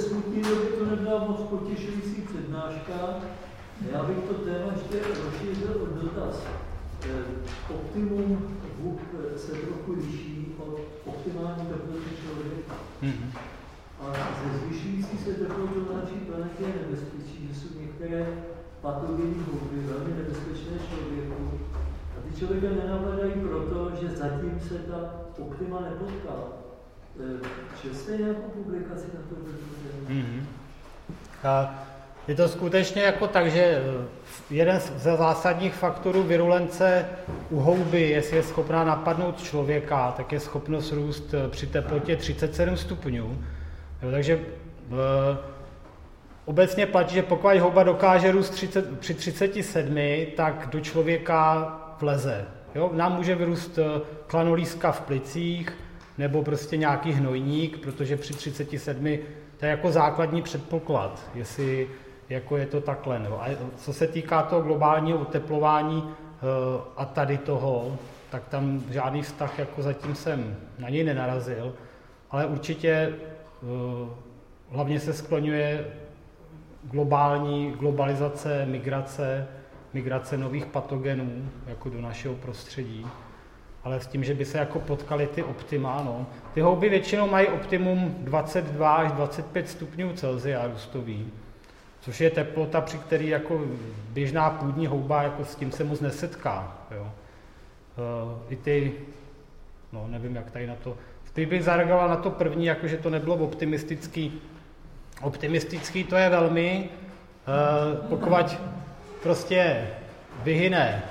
té smutné době to nebyla moc potěšující přednáška. Já bych to téma ještě rozšířil o dotaz. Eh, optimum VUP se trochu liší od optimální teploty člověka. Mm-hmm. A ze zvyšující se teplotou na naší planetě je nebezpečí, že jsou některé patogenní houby velmi nebezpečné člověku. A ty člověka nenapadají proto, že zatím se ta optima nepotkala. Eh? Mm-hmm. Je to skutečně jako tak, že eh, jeden ze zásadních faktorů virulence u houby, jestli je schopná napadnout člověka, tak je schopnost růst eh, při teplotě 37 stupňů. Jo, takže e, obecně platí, že pokud houba dokáže růst 30, při 37, tak do člověka vleze. Jo? Nám může vyrůst klanolíska v plicích nebo prostě nějaký hnojník, protože při 37 to je jako základní předpoklad, jestli jako je to takhle. No. A co se týká toho globálního oteplování eh, a tady toho, tak tam žádný vztah jako zatím jsem na něj nenarazil, ale určitě eh, hlavně se skloňuje globální globalizace, migrace, migrace nových patogenů jako do našeho prostředí, ale s tím, že by se jako potkali ty optima, no. Ty houby většinou mají optimum 22 až 25 stupňů Celsia růstový, což je teplota, při který jako běžná půdní houba jako s tím se moc nesetká. Jo. E, I ty, no nevím, jak tady na to, ty bych zareagoval na to první, jakože to nebylo optimistický. Optimistický to je velmi, e, pokud prostě vyhyne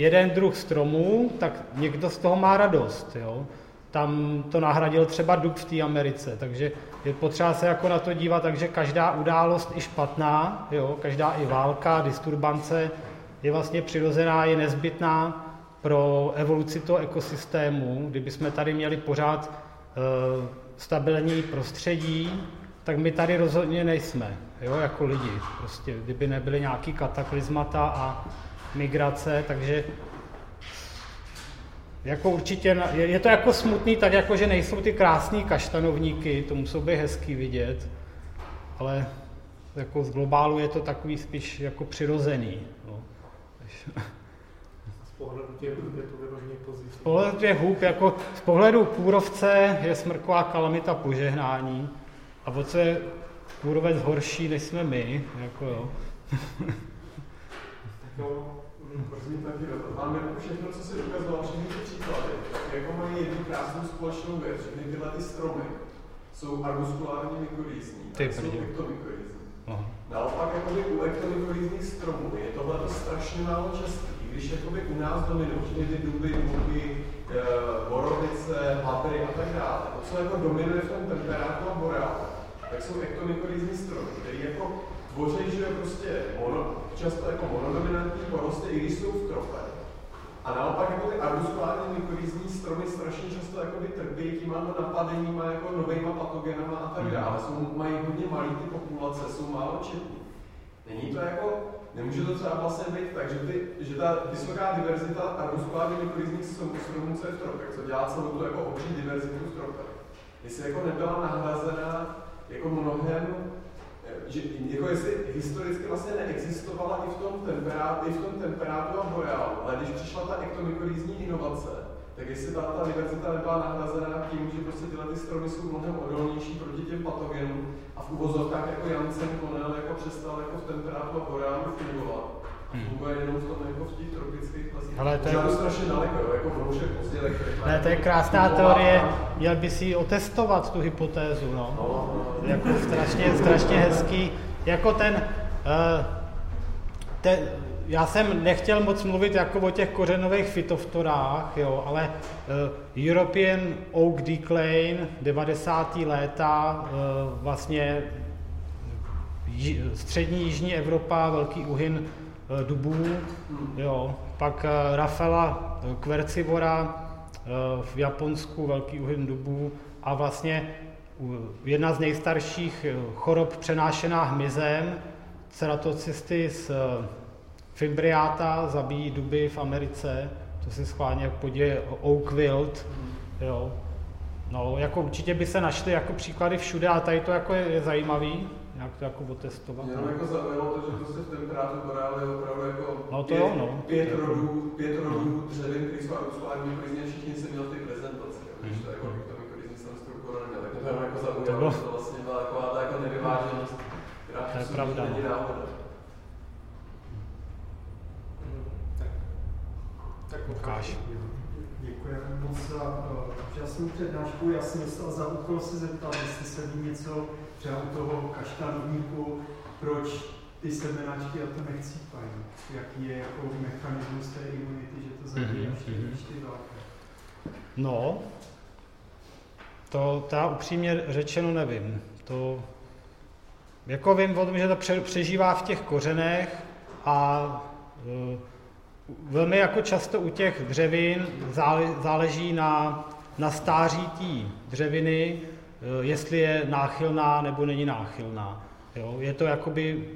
jeden druh stromů, tak někdo z toho má radost. Jo. Tam to nahradil třeba dub v té Americe, takže je potřeba se jako na to dívat, takže každá událost i špatná, jo, každá i válka, disturbance je vlastně přirozená, je nezbytná pro evoluci toho ekosystému. Kdyby jsme tady měli pořád e, stabilní prostředí, tak my tady rozhodně nejsme, jo, jako lidi. Prostě, kdyby nebyly nějaký kataklizmata a migrace, takže jako určitě, je to jako smutný, tak jako, že nejsou ty krásné kaštanovníky, to musou být hezký vidět, ale jako z globálu je to takový spíš jako přirozený. No. Z pohledu těch hub je to vyloženě pozitivní. Z pohledu těch hub, jako z pohledu kůrovce je smrková kalamita požehnání a o co je kůrovec horší, než jsme my, jako jo. Prosím, taky máme všechno, co si ukazoval, všechny ty příklady, jako mají jednu krásnou společnou věc, všechny tyhle ty stromy jsou arbuskulární mykorýzní, ty jsou ektomykorýzní. Aha. Naopak jakoby u ektomykorýzních stromů je tohle strašně málo častý. Když jakoby u nás dominují všechny ty duby, duby, e, borovice, hadry a tak dále, to, co jako dominuje v tom temperátu a boreálu, tak jsou ektomykorýzní stromy, které jako tvoří, že je prostě mono, často jako monodominantní porosty, i když jsou v trope. A naopak jako ty arbuskulární mykorýzní stromy strašně často jakoby trpí těma napadeníma jako novýma patogenama a tak dále. Mhm. Jsou, mají hodně malý ty populace, jsou málo četní. Není to jako, nemůže to třeba vlastně být tak, že, ty, že ta vysoká diverzita arbuskulární mykorýzních stromů, co je v tropech, co dělá celou tu jako obří diverzitu v tropech, jestli jako nebyla nahrazena jako mnohem že jako jestli historicky vlastně neexistovala i v tom temperátu, i v tom temperátu a boreálu, ale když přišla ta ektomykorýzní inovace, tak jestli ta, ta diverzita nebyla nahrazená tím, že prostě tyhle ty stromy jsou mnohem odolnější proti těm patogenům a v uvozovkách jako Janssen Connell jako přestal jako v temperátu a boreálu fungovat. Funguje jenom v tom jako v těch tropických lesích. Ale to je to strašně daleko, jako Ne, to je krásná teorie, měl by si otestovat tu hypotézu, no. no, no, no. Jako strašně, strašně hezký, jako ten, uh, ten, já jsem nechtěl moc mluvit jako o těch kořenových fytoftorách, jo, ale uh, European Oak Decline 90. léta uh, vlastně střední jižní Evropa, velký uhyn uh, dubů, jo, pak uh, Rafaela Kvercivora uh, v Japonsku, velký uhyn dubů a vlastně jedna z nejstarších chorob přenášená hmyzem, ceratocystis Fimbriata zabíjí duby v Americe, to se schválně podívej, Oak Wild, jo. No, jako určitě by se našly jako příklady všude a tady to jako je, je zajímavý, jak to jako otestovat. Mě jako zaujalo to, že prostě v temperátu Boreale je opravdu jako no to pět, jo, no. pět rodů, pět rodů dřevin, který jsou aktuální klidně všichni se měl v té prezentaci. Jo. Když to jako to mikrolizní jsem strukturu neměl, tak to jenom jako zaujalo, že to vlastně byla taková ta jako nevyváženost, která to je v pravda, není no. náhoda. Tak Lukáš. Děkujeme moc za úžasnou přednášku. Já jsem dostal za úkol se zeptat, jestli se ví něco třeba u toho kaštanovníku, proč ty semenačky a to nechcípají. Jaký je jako mechanismus té imunity, že to zabíjí Mhm, až ty mhm. ty velké. No, to, já upřímně řečeno nevím. To, jako vím o tom, že to pře, přežívá v těch kořenech a e, velmi jako často u těch dřevin zále, záleží na, na stáří té dřeviny, jestli je náchylná nebo není náchylná. Jo? Je to jakoby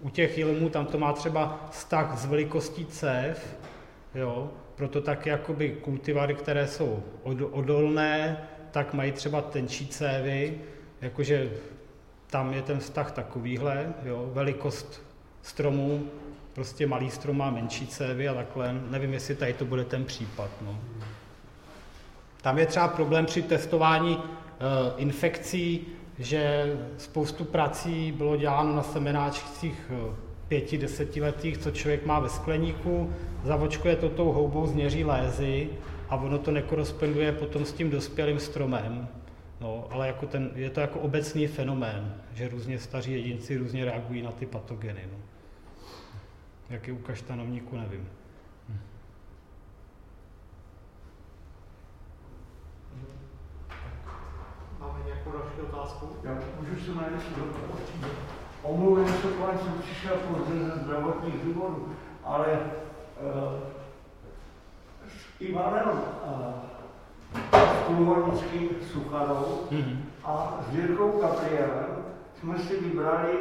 u těch jilmů, tam to má třeba vztah s velikostí cév, jo? proto tak jakoby kultivary, které jsou od- odolné, tak mají třeba tenčí cévy, jakože tam je ten vztah takovýhle, jo? velikost stromů, prostě malý strom má menší cévy a takhle, nevím, jestli tady to bude ten případ. No. Tam je třeba problém při testování e, infekcí, že spoustu prací bylo děláno na semenáčcích e, pěti, desetiletých, co člověk má ve skleníku, zavočkuje to tou houbou, změří lézy a ono to nekoresponduje potom s tím dospělým stromem. No, ale jako ten, je to jako obecný fenomén, že různě staří jedinci různě reagují na ty patogeny. No. Jak je u kaštanovníku, nevím. Máme nějakou další otázku? Já můžu se na něco zeptat? Omluvím se, pane, jsem přišel pozdě ze zdravotních důvodů, ale uh, s Ivanem uh, Kulhornickým Suchadou Mm-hmm. a s Jirkou Gabrielem jsme si vybrali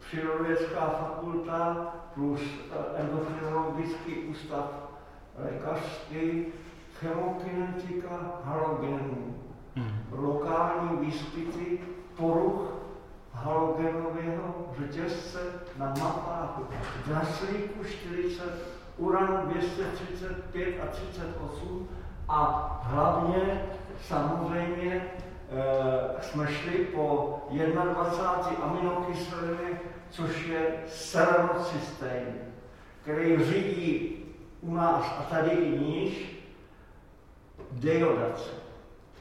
Přírodovědecká fakulta plus eh, endokrinologický ústav lékařský, chemokinetika halogenů lokální výskyty poruch halogenového řetězce na mapách draslíku 40, uran 235 a 38 a hlavně samozřejmě e, jsme šli po 21. aminokyseliny, což je selenocystén, který řídí u nás a tady i níž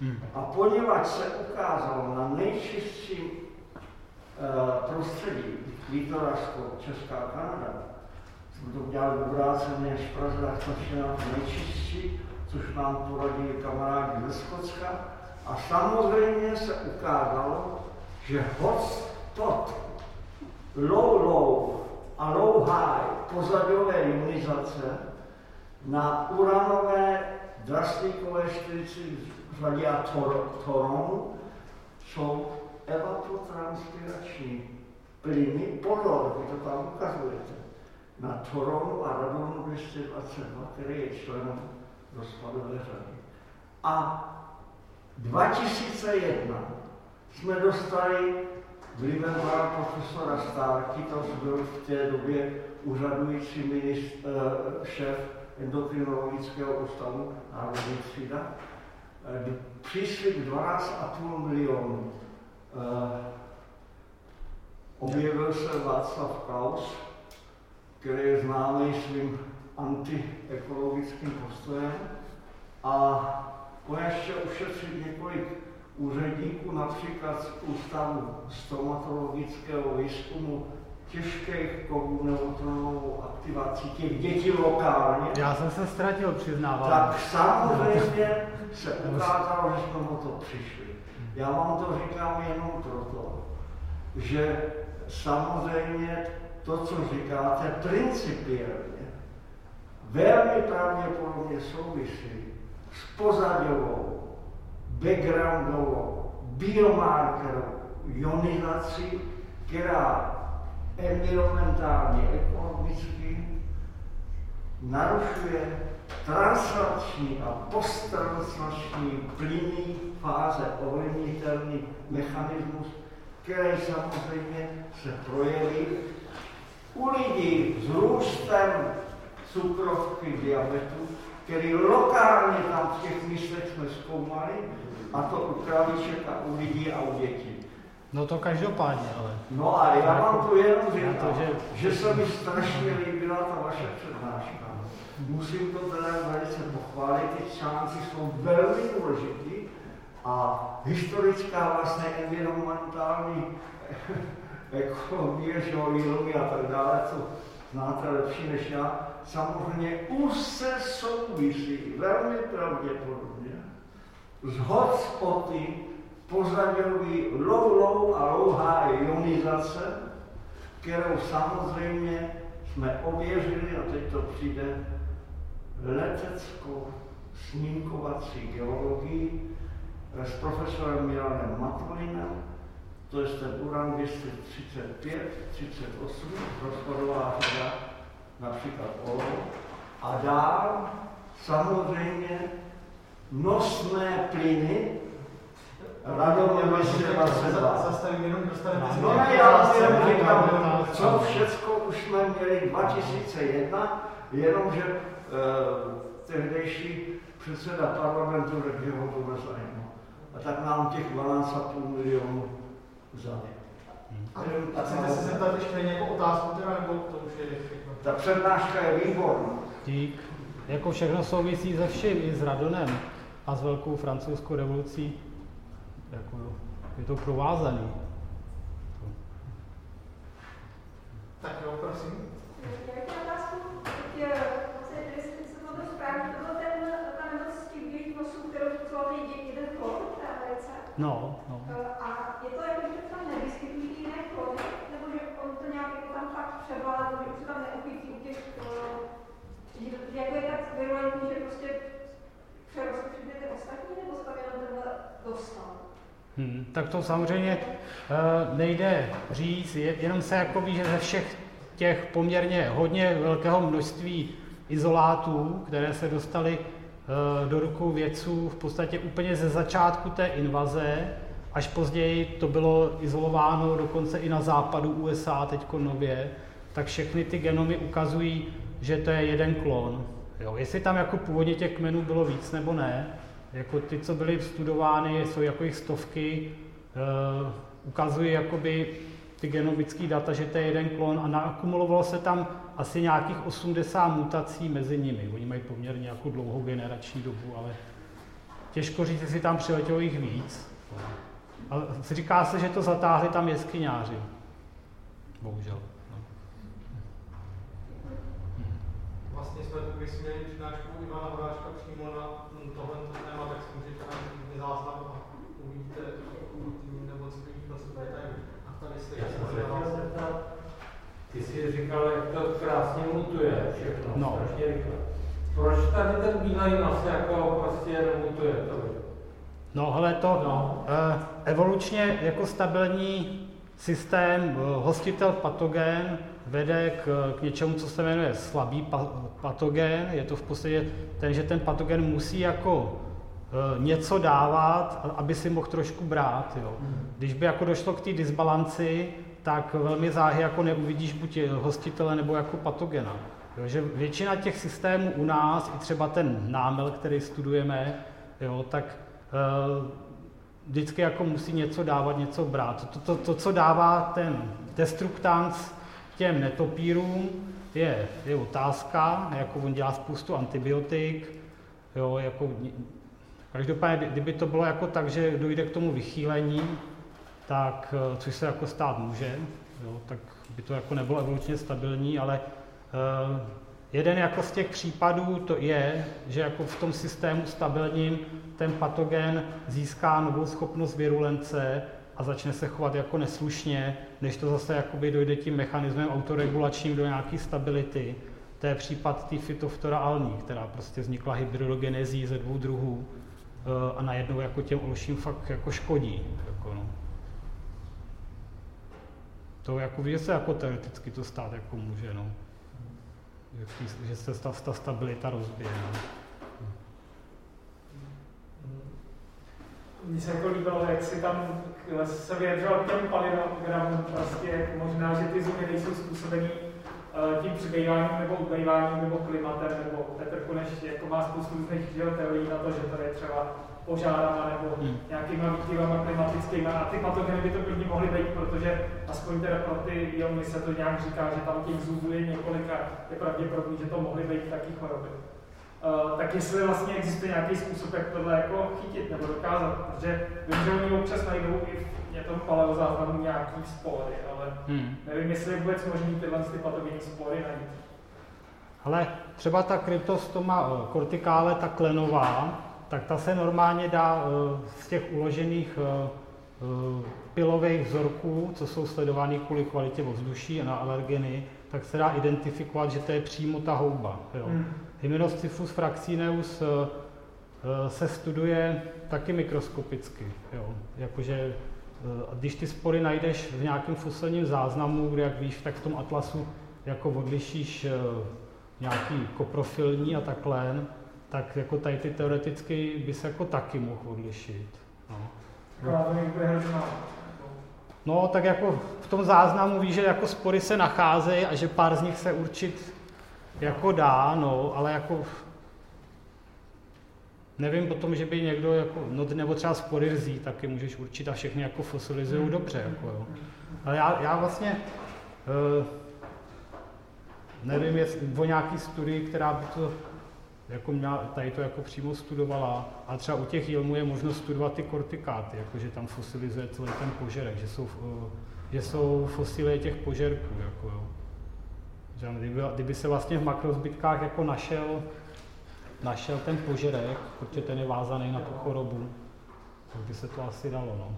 deodace. A poněvadž se ukázalo na nejčistším uh, prostředí, Vítorařsko, Česká Kanada, jsme to udělali obráceně v Praze, tak jsme šli na to nejčistší, což nám poradili kamarádi ze Skotska. A samozřejmě se ukázalo, že hotspot, low low a low high pozadové ionizace na uranové draslíkové 40 řadě a toronu jsou evapotranspirační plyny, pozor, vy to tam ukazujete, na toronu a radonu 222, který je členem rozpadové řady. A 2001 jsme dostali vlivem pana profesora Stárky, to byl v té době úřadující minist, uh, šéf endokrinologického ústavu Národní třída, příslip 12,5 milionů. Objevil se Václav Klaus, který je známý svým antiekologickým postojem a konečně ušetřit několik úředníků, například z Ústavu stomatologického výzkumu těžkých kovů neutronovou aktivací těch dětí lokálně, Já jsem se ztratil, přiznávám. tak samozřejmě se ukázalo, že jsme o to přišli. Já vám to říkám jenom proto, že samozřejmě to, co říkáte, principiálně velmi pravděpodobně souvisí s pozadovou, backgroundovou, biomarkerovou ionizací, která environmentálně, ekologicky narušuje translační a posttranslační plynný fáze ovlivnitelný mechanismus, který samozřejmě se projeví u lidí s růstem cukrovky, diabetu, který lokálně tam v těch místech jsme zkoumali, a to u kraviček a u lidí a u dětí. No to každopádně, ale. No a já vám to jenom říkám, to, že... že se mi strašně líbila ta vaše přednáška. Musím to teda velice pochválit, ty články jsou velmi důležitý a historická vlastně environmentální ekologie, že a tak dále, co znáte lepší než já, samozřejmě už se souvisí velmi pravděpodobně s hotspoty pozadový low a louhá ionizace, kterou samozřejmě jsme ověřili, a teď to přijde, leteckou snímkovací geologii s profesorem Milanem Matulinem, to je ten uran 235, 38, rozpadová řada, například olovo. A dál samozřejmě nosné plyny, Radomě se Zastavím jenom, dostanete se. No ne, já vám jenom říkám, co všechno už jsme měli 2001, jenomže eh, tehdejší předseda parlamentu řekl, že ho to nezajímá. A tak nám těch 12,5 milionů vzali. A, a chcete se zeptat ještě nějakou otázku, teda, nebo to už je všechno? Ta přednáška je výborná. Dík. Jako všechno souvisí se vším, i s Radonem a s velkou francouzskou revolucí. Jako, je to provázaný. Tak jo, prosím. Já bych otázku, teď vlastně, jestli jsem to správně, to byl ten, ta nemoc s tím běžím nosů, kterou způsoboval jeden klon, ta velice. No, no. A je to jako, že tam nevyskytují jiné klony, nebo že on to nějak jako tam fakt převládl, že už se tam neochytí u těch, že jako je tak virulentní, že prostě přerostl všechny ty ostatní, nebo se tam jenom tenhle dostal? Hmm, tak to samozřejmě uh, nejde říct, je, jenom se jako ví, že ze všech těch poměrně hodně velkého množství izolátů, které se dostaly uh, do rukou vědců v podstatě úplně ze začátku té invaze, až později to bylo izolováno dokonce i na západu USA teď nově, tak všechny ty genomy ukazují, že to je jeden klon. Jo, jestli tam jako původně těch kmenů bylo víc nebo ne, jako ty, co byly studovány, jsou jako jich stovky, uh, ukazují jakoby ty genomické data, že to je jeden klon a naakumulovalo se tam asi nějakých 80 mutací mezi nimi. Oni mají poměrně jako dlouhou generační dobu, ale těžko říct, jestli tam přiletělo jich víc. Ale říká se, že to zatáhli tam jeskyňáři. Bohužel. Vlastně jsme tu vysměli přednášku Ivana Horáčka přímo na tohle téma, tak si můžete najít záznam a uvidíte nebo co detailů. A tady se Ty jsi říkal, jak to krásně mutuje všechno, no. strašně rychle. Proč tady ten bílej nos jako prostě nemutuje to? No, ale to no. Uh, evolučně jako stabilní systém uh, hostitel patogen vede k, k něčemu, co se jmenuje slabý pa, patogen. Je to v podstatě ten, že ten patogen musí jako e, něco dávat, aby si mohl trošku brát. Jo. Když by jako došlo k té disbalanci, tak velmi záhy jako neuvidíš buď hostitele nebo jako patogena. Jo, že většina těch systémů u nás, i třeba ten námel, který studujeme, jo, tak e, vždycky jako musí něco dávat, něco brát. To, to, to, to co dává ten destruktans těm netopírům je, je otázka, jako on dělá spoustu antibiotik, jo, jako, každopádně, kdyby to bylo jako tak, že dojde k tomu vychýlení, tak, eh, což se jako stát může, jo, tak by to jako nebylo evolučně stabilní, ale uh, jeden jako z těch případů to je, že jako v tom systému stabilním ten patogen získá novou schopnost virulence a začne se chovat jako neslušně, než to zase jakoby dojde tím mechanismem autoregulačním do nějaké stability. To je případ té fytoftora alní, která prostě vznikla hybridogenezí ze dvou druhů eh, a najednou jako těm olším fakt jako škodí. Jako no. To jako ví se jako teoreticky to stát jako může. No. že se ta, ta stabilita rozbije. No. Mně se jako líbilo, jak si tam se vyjadřoval k těm palivogramům, prostě možná, že ty zumy nejsou způsobený uh, tím přibýváním nebo ubýváním nebo klimatem, nebo Petr Koneš jako má spoustu různých teorií na to, že to je třeba požárama nebo hmm. nějakýma výkyvama klimatickými a ty patogeny by to klidně mohly být, protože aspoň teda pro ty iony se to nějak říká, že tam těch zubů je několik a je pravděpodobné, že to mohly být taky choroby. Uh, tak jestli vlastně existuje nějaký způsob, jak tohle jako chytit nebo dokázat, protože vím, že oni občas najdou i v tom paleozáznamu nějaký spory, ale hmm. nevím, jestli je vůbec možný tyhle ty patogenní spory najít. Ale třeba ta kryptostoma eh, kortikále, ta klenová, tak ta se normálně dá eh, z těch uložených pilových vzorků, co jsou sledovány kvůli kvalitě ovzduší a na alergeny, tak se dá identifikovat, že to je přímo ta houba. Jo. Hmm. Hymenocifus fraxineus eh, eh, se studuje taky mikroskopicky. Jo. Jakože, eh, když ty spory najdeš v nějakém fosilním záznamu, kde, jak víš, tak v tom atlasu jako odlišíš nějaký koprofilní a takhle, tak jako tady ty teoreticky by se jako taky mohl odlišit. No. No, tak jako v tom záznamu víš, že jako spory se nacházejí a že pár z nich se určit jako dá, no, ale jako nevím potom, že by někdo jako, no, nebo třeba spory rzí, taky můžeš určit a všechny jako fosilizují dobře, jako jo. Ale já, já vlastně uh, nevím jestli, o nějaký studii, která by to jako měla, tady to jako přímo studovala, a třeba u těch jilmů je možnost studovat ty kortikáty, jakože tam fosilizuje celý ten požerek, že jsou, uh, že jsou fosily těch požerků, jako jo. Kdyby, kdyby se vlastně v makrozbytkách jako našel, našel ten požerek, protože ten je vázaný na tu chorobu, tak by se to asi dalo. No.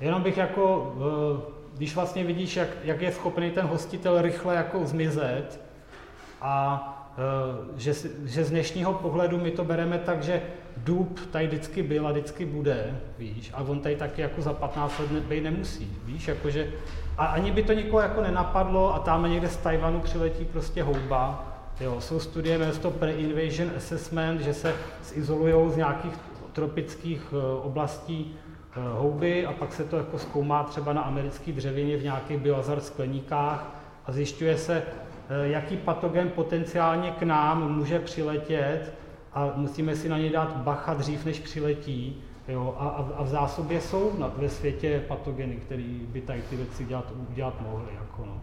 Jenom bych jako, eh, když vlastně vidíš, jak, jak je schopný ten hostitel rychle jako zmizet a eh, že, že z dnešního pohledu my to bereme tak, že dub tady vždycky byl a vždycky bude, víš, a on tady taky jako za 15 let být nemusí, víš, jakože a ani by to nikoho jako nenapadlo a tam někde z Tajvanu přiletí prostě houba. Jo, jsou studie, jmenuje to Pre-Invasion Assessment, že se izolují z nějakých tropických eh, oblastí eh, houby a pak se to jako zkoumá třeba na americké dřevině v nějakých biohazard skleníkách a zjišťuje se, eh, jaký patogen potenciálně k nám může přiletět a musíme si na ně dát bacha dřív, než přiletí. Jo, a, a v zásobě jsou na, ve světě patogeny, které by tady ty věci dělat, udělat mohly. Jako no.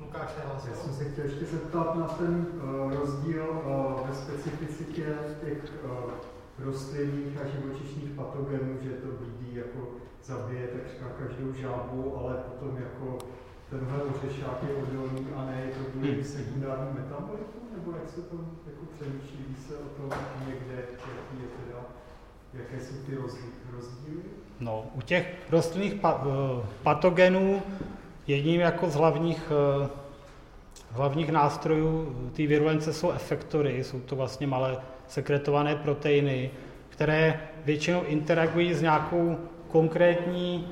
Lukáš, já jsem se chtěl ještě zeptat na ten uh, rozdíl uh, ve specificitě těch uh, rostlinných a živočišných patogenů, že to vidí jako zabije takřka každou žábu, ale potom jako tenhle ořešák je odolný a ne je to kvůli hmm. sekundární metabolitu, nebo jak se to jako přemýšlí se o tom někde, jaký je teda, jaké jsou ty rozdíly? No, u těch rostlinných pa, eh, patogenů jedním jako z hlavních, eh, hlavních nástrojů té virulence jsou efektory, jsou to vlastně malé sekretované proteiny, které většinou interagují s nějakou konkrétní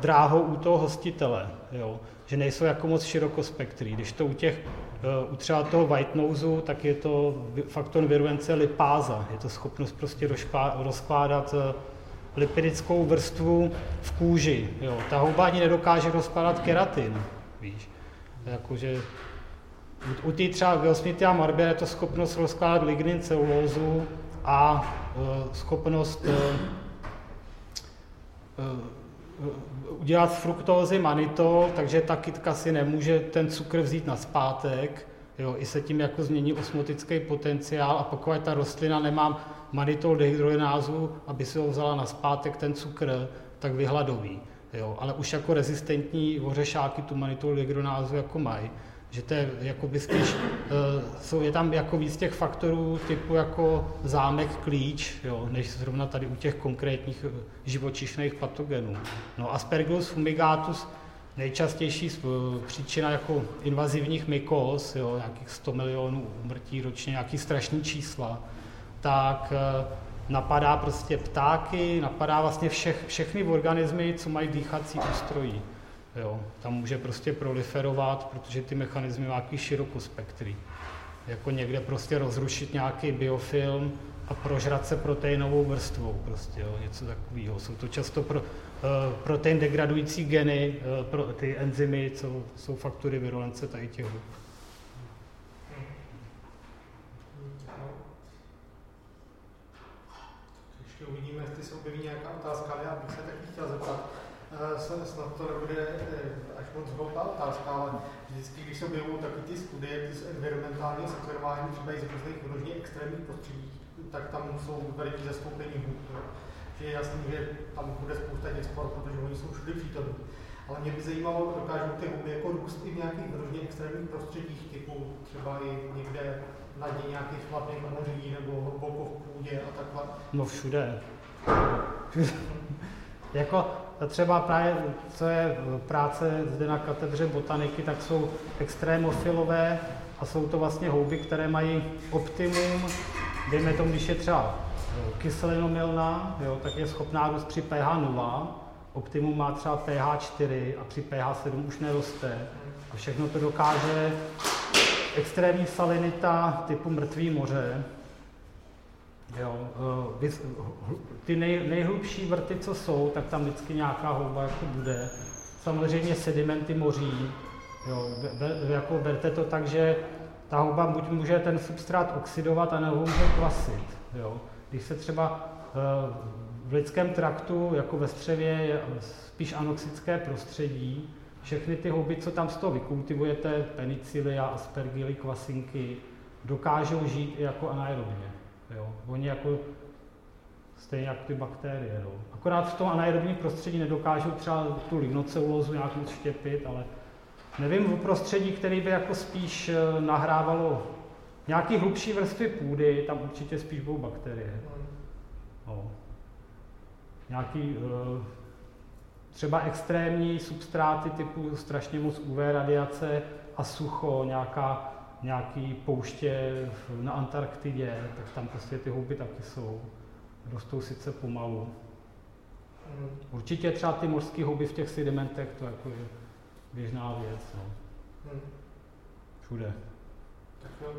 dráhou u toho hostitele, jo? že nejsou jako moc širokospektrý. Když to u těch, uh, u třeba toho white nose, tak je to faktor virulence lipáza, je to schopnost prostě rozkládat uh, lipidickou vrstvu v kůži. Jo? Ta houba ani nedokáže rozkládat keratin, víš. Jakože u, u té třeba Gelsmitia marbě je to schopnost rozkládat lignin celulózu a uh, schopnost uh, uh, udělat z fruktózy manitol, takže ta kytka si nemůže ten cukr vzít na zpátek, jo, i se tím jako změní osmotický potenciál a pokud ta rostlina nemá manitol dehydrogenázu, aby si ho vzala na zpátek ten cukr, tak vyhladoví. Jo, ale už jako rezistentní ořešáky tu manitol dehydrogenázu jako mají že to je jako spíš, uh, jsou, je tam jako víc těch faktorů typu jako zámek, klíč, jo, než zrovna tady u těch konkrétních eh, živočišných patogenů. No Aspergillus fumigatus, nejčastější eh, příčina jako invazivních mykóz, jo, nějakých 100 milionů umrtí ročně, nějaký strašný čísla, tak napadá prostě ptáky, napadá vlastně všech, všechny organismy, co mají dýchací ústrojí. Jo. Tam může prostě proliferovat, protože ty mechanismy má nějaký širokospektrý. Jako někde prostě rozrušit nějaký biofilm a prožrat se proteinovou vrstvou, prostě, jo, něco takového. Jsou to často pro, uh, protein degradující geny, uh, pro ty enzymy, co jsou faktory virulence tady těch hub. Ještě uvidíme, jestli se objeví nějaká otázka, ale já bych se taky chtěl zeptat. Eh, snad to nebude eh, až moc hloupá otázka, ale vždycky, když se objevují taky ty studie, ty environmentální sekverování, třeba i z různých vyloženě extrémních prostředí, tak tam jsou veliký zastoupení hub. Že je jasný, že tam bude spousta těch spor, protože oni jsou všude přítomní. Ale mě by zajímalo, dokážou ty huby jako růst i v nějakých vyloženě extrémních prostředích, typu třeba i někde na dně nějakých chladných moří nebo hluboko v půdě a takhle. No všude. jako třeba právě, co je práce zde na katedře botaniky, tak jsou extrémofilové a jsou to vlastně houby, které mají optimum, dejme tomu, když je třeba kyselinomilná, jo, tak je schopná růst při pH 0, optimum má třeba pH 4 a při pH 7 už neroste. A všechno to dokáže extrémní salinita typu mrtvý moře, Jo, eh, ty nej, nejhlubší vrty, co jsou, tak tam vždycky nějaká houba jako bude. Samozřejmě sedimenty moří. Jo, be, jako berte to tak, že ta houba buď může ten substrát oxidovat, anebo může kvasit. Jo. Když se třeba eh, v lidském traktu, jako ve střevě, je spíš anoxické prostředí, všechny ty houby, co tam z toho vykultivujete, penicilia, aspergily, kvasinky, dokážou žít i jako anaerobně. Jo. Oni jako stejně jako ty bakterie. Jo. Akorát v tom anaerobním prostředí nedokážou třeba tu lignocelulózu nějak moc štěpit, ale nevím o prostředí, který by jako spíš eh, nahrávalo nějaký hlubší vrstvy půdy, tam určitě spíš budou bakterie. No. Nějaký uh, třeba extrémní substráty typu strašně moc UV radiace a sucho, nějaká nějaký pouště na Antarktidě, tak tam prostě ty houby taky jsou. Rostou sice pomalu. Hmm. Určitě třeba ty mořské houby v těch sedimentech, to jako je běžná věc. No. Hmm. Všude. Tak jo,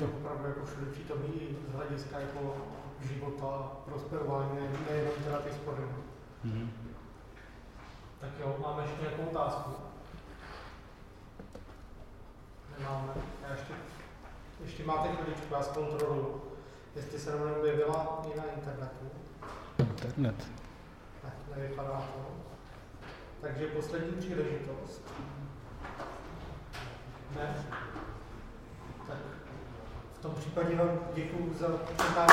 je opravdu jako všude přítomný z hlediska jako života, prosperování, nejenom teda ty spory. Hmm. Tak jo, máme ještě nějakou otázku? Nemáme. Já ještě, ještě máte chviličku, já zkontroluji, jestli se nám objevila i na internetu. Internet. Ne, nevypadá to. Takže poslední příležitost. Ne? Tak v tom případě vám děkuji za čekání.